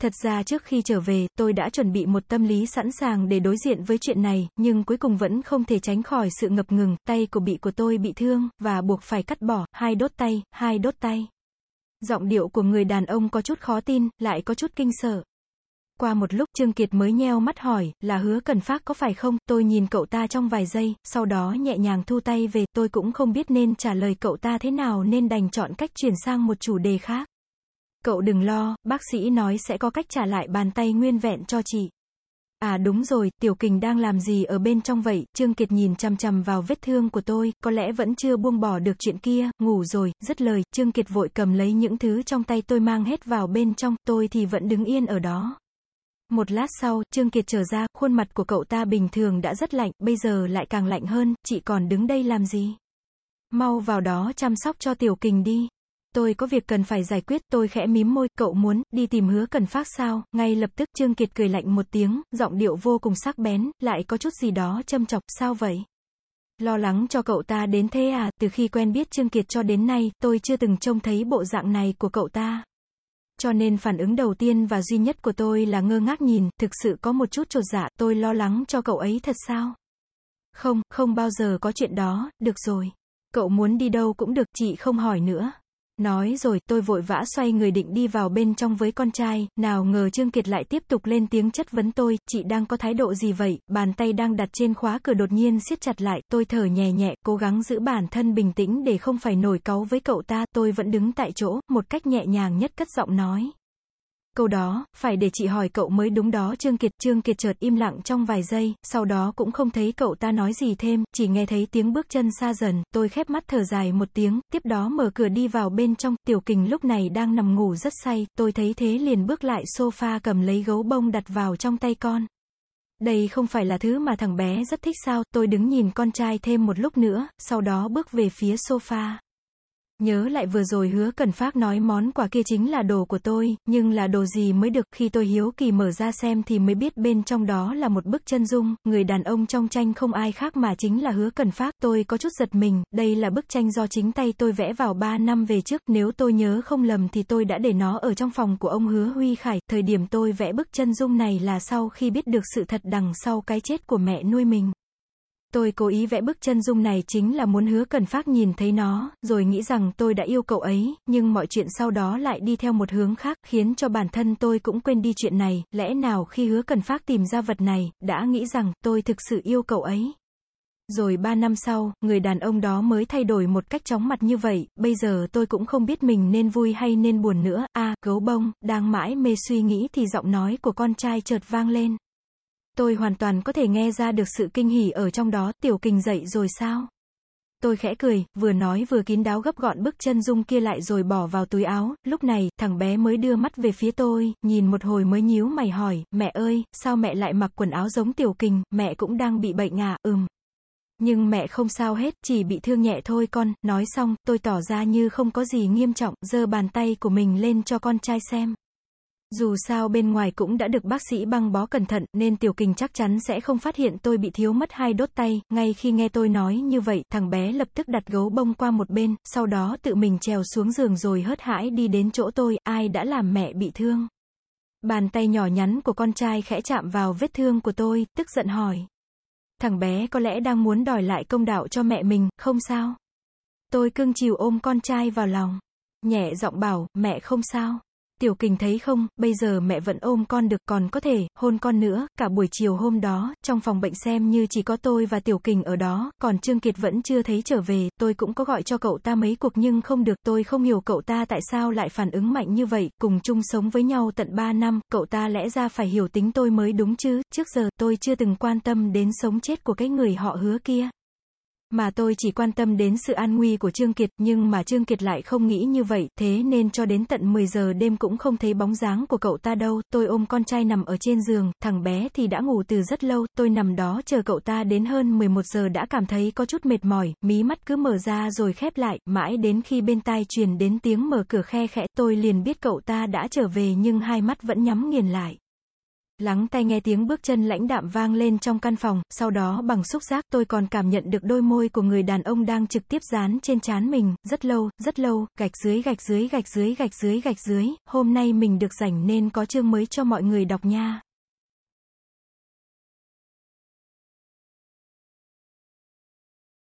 Thật ra trước khi trở về, tôi đã chuẩn bị một tâm lý sẵn sàng để đối diện với chuyện này, nhưng cuối cùng vẫn không thể tránh khỏi sự ngập ngừng, tay của bị của tôi bị thương, và buộc phải cắt bỏ, hai đốt tay, hai đốt tay. Giọng điệu của người đàn ông có chút khó tin, lại có chút kinh sợ. Qua một lúc Trương Kiệt mới nheo mắt hỏi, là hứa cần phát có phải không, tôi nhìn cậu ta trong vài giây, sau đó nhẹ nhàng thu tay về, tôi cũng không biết nên trả lời cậu ta thế nào nên đành chọn cách chuyển sang một chủ đề khác. Cậu đừng lo, bác sĩ nói sẽ có cách trả lại bàn tay nguyên vẹn cho chị. À đúng rồi, Tiểu Kình đang làm gì ở bên trong vậy? Trương Kiệt nhìn chằm chằm vào vết thương của tôi, có lẽ vẫn chưa buông bỏ được chuyện kia, ngủ rồi, dứt lời, Trương Kiệt vội cầm lấy những thứ trong tay tôi mang hết vào bên trong, tôi thì vẫn đứng yên ở đó. Một lát sau, Trương Kiệt trở ra, khuôn mặt của cậu ta bình thường đã rất lạnh, bây giờ lại càng lạnh hơn, chị còn đứng đây làm gì? Mau vào đó chăm sóc cho Tiểu Kình đi. Tôi có việc cần phải giải quyết, tôi khẽ mím môi, cậu muốn, đi tìm hứa cần phát sao, ngay lập tức Trương Kiệt cười lạnh một tiếng, giọng điệu vô cùng sắc bén, lại có chút gì đó châm chọc, sao vậy? Lo lắng cho cậu ta đến thế à, từ khi quen biết Trương Kiệt cho đến nay, tôi chưa từng trông thấy bộ dạng này của cậu ta. Cho nên phản ứng đầu tiên và duy nhất của tôi là ngơ ngác nhìn, thực sự có một chút trột dạ, tôi lo lắng cho cậu ấy thật sao? Không, không bao giờ có chuyện đó, được rồi. Cậu muốn đi đâu cũng được, chị không hỏi nữa. Nói rồi, tôi vội vã xoay người định đi vào bên trong với con trai, nào ngờ Trương Kiệt lại tiếp tục lên tiếng chất vấn tôi, chị đang có thái độ gì vậy, bàn tay đang đặt trên khóa cửa đột nhiên siết chặt lại, tôi thở nhẹ nhẹ, cố gắng giữ bản thân bình tĩnh để không phải nổi cáu với cậu ta, tôi vẫn đứng tại chỗ, một cách nhẹ nhàng nhất cất giọng nói. Câu đó, phải để chị hỏi cậu mới đúng đó Trương Kiệt. Trương Kiệt chợt im lặng trong vài giây, sau đó cũng không thấy cậu ta nói gì thêm, chỉ nghe thấy tiếng bước chân xa dần, tôi khép mắt thở dài một tiếng, tiếp đó mở cửa đi vào bên trong, tiểu kình lúc này đang nằm ngủ rất say, tôi thấy thế liền bước lại sofa cầm lấy gấu bông đặt vào trong tay con. Đây không phải là thứ mà thằng bé rất thích sao, tôi đứng nhìn con trai thêm một lúc nữa, sau đó bước về phía sofa. Nhớ lại vừa rồi hứa cần phát nói món quà kia chính là đồ của tôi, nhưng là đồ gì mới được, khi tôi hiếu kỳ mở ra xem thì mới biết bên trong đó là một bức chân dung, người đàn ông trong tranh không ai khác mà chính là hứa cần phát, tôi có chút giật mình, đây là bức tranh do chính tay tôi vẽ vào 3 năm về trước, nếu tôi nhớ không lầm thì tôi đã để nó ở trong phòng của ông hứa Huy Khải, thời điểm tôi vẽ bức chân dung này là sau khi biết được sự thật đằng sau cái chết của mẹ nuôi mình. Tôi cố ý vẽ bức chân dung này chính là muốn hứa cần phát nhìn thấy nó, rồi nghĩ rằng tôi đã yêu cậu ấy, nhưng mọi chuyện sau đó lại đi theo một hướng khác, khiến cho bản thân tôi cũng quên đi chuyện này, lẽ nào khi hứa cần phát tìm ra vật này, đã nghĩ rằng tôi thực sự yêu cậu ấy. Rồi ba năm sau, người đàn ông đó mới thay đổi một cách chóng mặt như vậy, bây giờ tôi cũng không biết mình nên vui hay nên buồn nữa, a à, gấu bông, đang mãi mê suy nghĩ thì giọng nói của con trai chợt vang lên. Tôi hoàn toàn có thể nghe ra được sự kinh hỉ ở trong đó, tiểu kình dậy rồi sao? Tôi khẽ cười, vừa nói vừa kín đáo gấp gọn bức chân dung kia lại rồi bỏ vào túi áo, lúc này, thằng bé mới đưa mắt về phía tôi, nhìn một hồi mới nhíu mày hỏi, mẹ ơi, sao mẹ lại mặc quần áo giống tiểu kình, mẹ cũng đang bị bệnh à, ừm. Nhưng mẹ không sao hết, chỉ bị thương nhẹ thôi con, nói xong, tôi tỏ ra như không có gì nghiêm trọng, giơ bàn tay của mình lên cho con trai xem. Dù sao bên ngoài cũng đã được bác sĩ băng bó cẩn thận, nên tiểu kình chắc chắn sẽ không phát hiện tôi bị thiếu mất hai đốt tay, ngay khi nghe tôi nói như vậy, thằng bé lập tức đặt gấu bông qua một bên, sau đó tự mình trèo xuống giường rồi hớt hãi đi đến chỗ tôi, ai đã làm mẹ bị thương. Bàn tay nhỏ nhắn của con trai khẽ chạm vào vết thương của tôi, tức giận hỏi. Thằng bé có lẽ đang muốn đòi lại công đạo cho mẹ mình, không sao. Tôi cưng chiều ôm con trai vào lòng. Nhẹ giọng bảo, mẹ không sao. Tiểu kình thấy không, bây giờ mẹ vẫn ôm con được còn có thể, hôn con nữa, cả buổi chiều hôm đó, trong phòng bệnh xem như chỉ có tôi và tiểu kình ở đó, còn Trương Kiệt vẫn chưa thấy trở về, tôi cũng có gọi cho cậu ta mấy cuộc nhưng không được, tôi không hiểu cậu ta tại sao lại phản ứng mạnh như vậy, cùng chung sống với nhau tận 3 năm, cậu ta lẽ ra phải hiểu tính tôi mới đúng chứ, trước giờ tôi chưa từng quan tâm đến sống chết của cái người họ hứa kia. Mà tôi chỉ quan tâm đến sự an nguy của Trương Kiệt, nhưng mà Trương Kiệt lại không nghĩ như vậy, thế nên cho đến tận 10 giờ đêm cũng không thấy bóng dáng của cậu ta đâu, tôi ôm con trai nằm ở trên giường, thằng bé thì đã ngủ từ rất lâu, tôi nằm đó chờ cậu ta đến hơn 11 giờ đã cảm thấy có chút mệt mỏi, mí mắt cứ mở ra rồi khép lại, mãi đến khi bên tai truyền đến tiếng mở cửa khe khẽ, tôi liền biết cậu ta đã trở về nhưng hai mắt vẫn nhắm nghiền lại. Lắng tai nghe tiếng bước chân lãnh đạm vang lên trong căn phòng, sau đó bằng xúc giác tôi còn cảm nhận được đôi môi của người đàn ông đang trực tiếp dán trên trán mình, rất lâu, rất lâu, gạch dưới gạch dưới gạch dưới gạch dưới gạch dưới, hôm nay mình được rảnh nên có chương mới cho mọi người đọc nha.